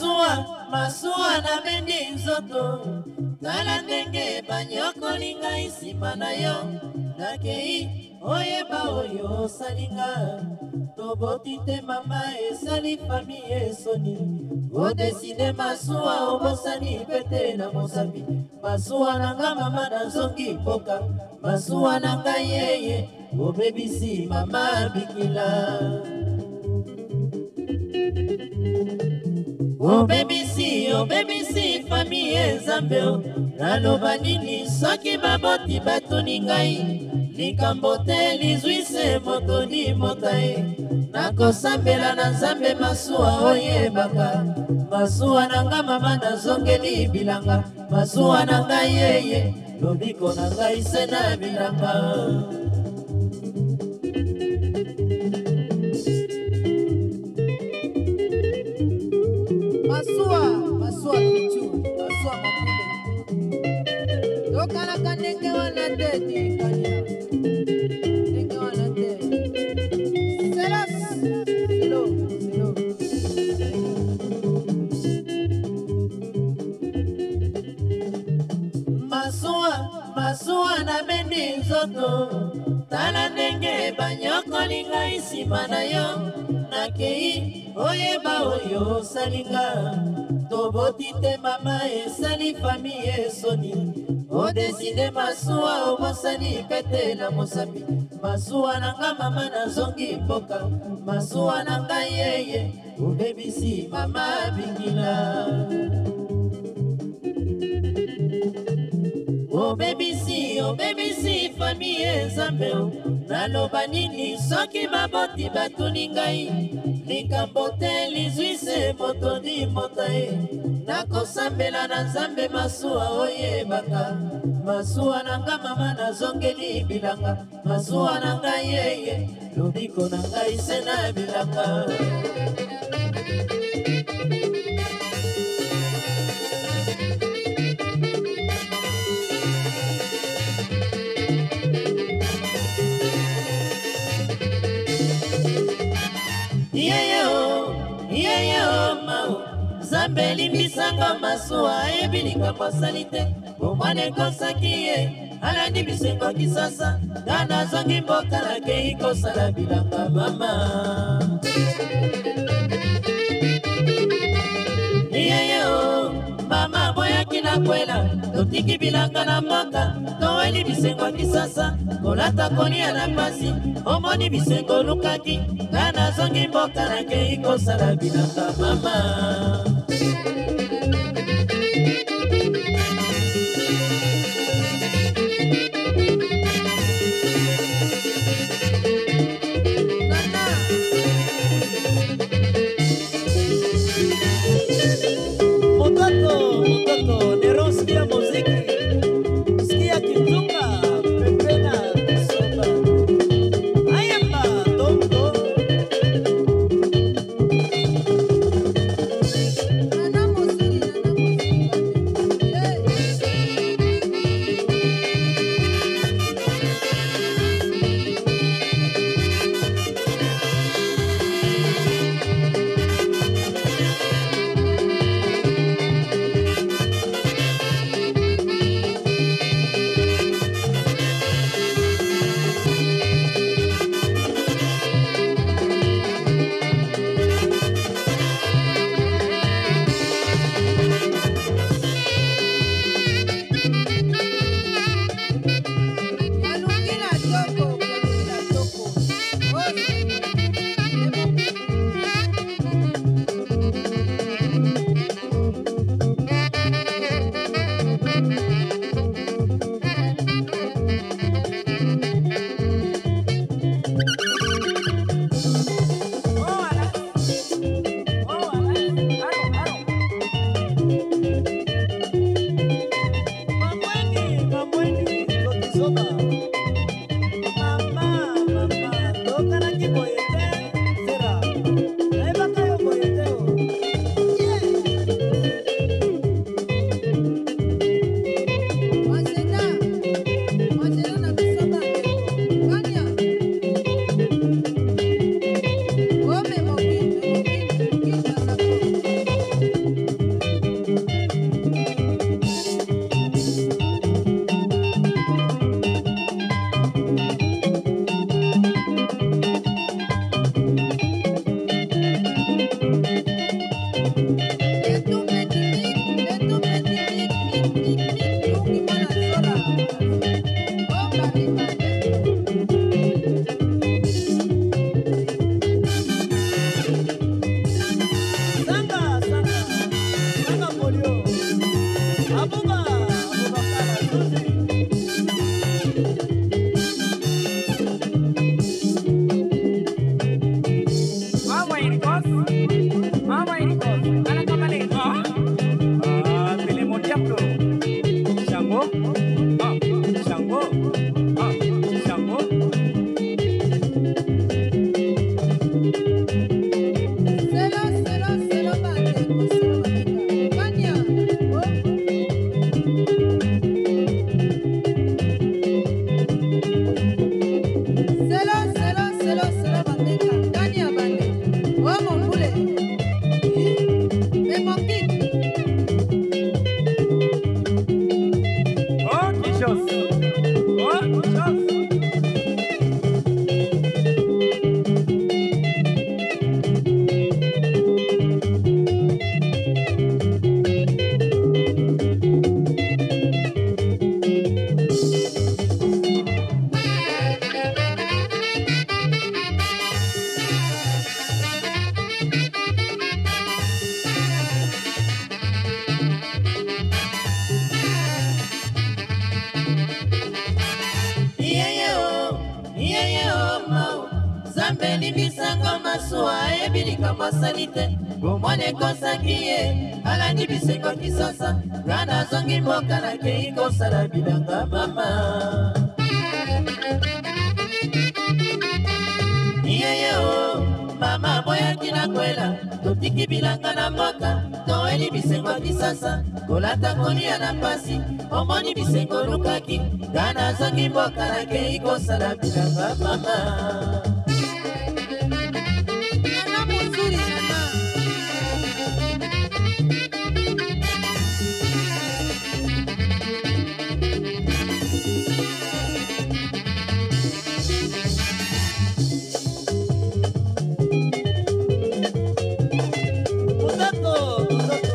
masuwa masuwa na bendi nzoto tala ndenge banyokoli ngai nsima na yo nakei oyeba oyo osalinga toboti te mama esali fami esoni odeside masuwa obosani pete na mosambi masuwa na nga mama nazongi mboka masuwa na ngai yeye obebisi mama bikila obebisi obebisi fami ye nzambe o naloba nini soki baboti batuni ngai likambo te lizwise moto ni mota ye nakosambela na nzambe masuwa oyebaka masuwa na nga mama nazongeli bilanga masuwa na ngai yeye lobiko na ngai se na bilanga kalaka ndenge wana te tikania ndenge wana te selas selo selo masuwa masuwa nabendi nzoto tala ndenge banyokoli ngai nsima na yo nakei oyeba oyo osalinga toboti te mama esali fami esoni odeside masuwa obosani pete na mosapi masuwa na nga mama nazongi mboka masuwa na ngai yeye obebisi mama bingila obebisi obebisi fami ezambe naloba nini soki baboti batuni ngai likambo te lizwise moto ndimota ye nakosambela na nzambe masuwa oyebaka masuwa na nga mama nazongeli bilanga masuwa na ngai yeye lobiko na ngai se na bilanga asambeli misango masuwa ayebi likambo asali te bomwana ekosaki ye alandi bisengo kisasa nga nazongi mboka nakei kosala bilanga mama iyeyeo mama boyaki na kwela totiki bilanga na mboka toweli bisengo kisasa kolata kolia na pasi omoni bisengo olukaki nga nazongi mboka nakei kosala bilanga mama nzambeli bisango masuwa ayebi likambo asali te bomoni ekosaki ye alandi bisengo kisosa nga nazongi mboka nakei kosala bilanga mama yeyeo mama boyaki na kwela totiki bilanga na mboka toyeli bisengo kisasa kolata kolia na mpasi omoni bisengo olukaki nga nazongi mboka nakei kosala bilanga mama সত্য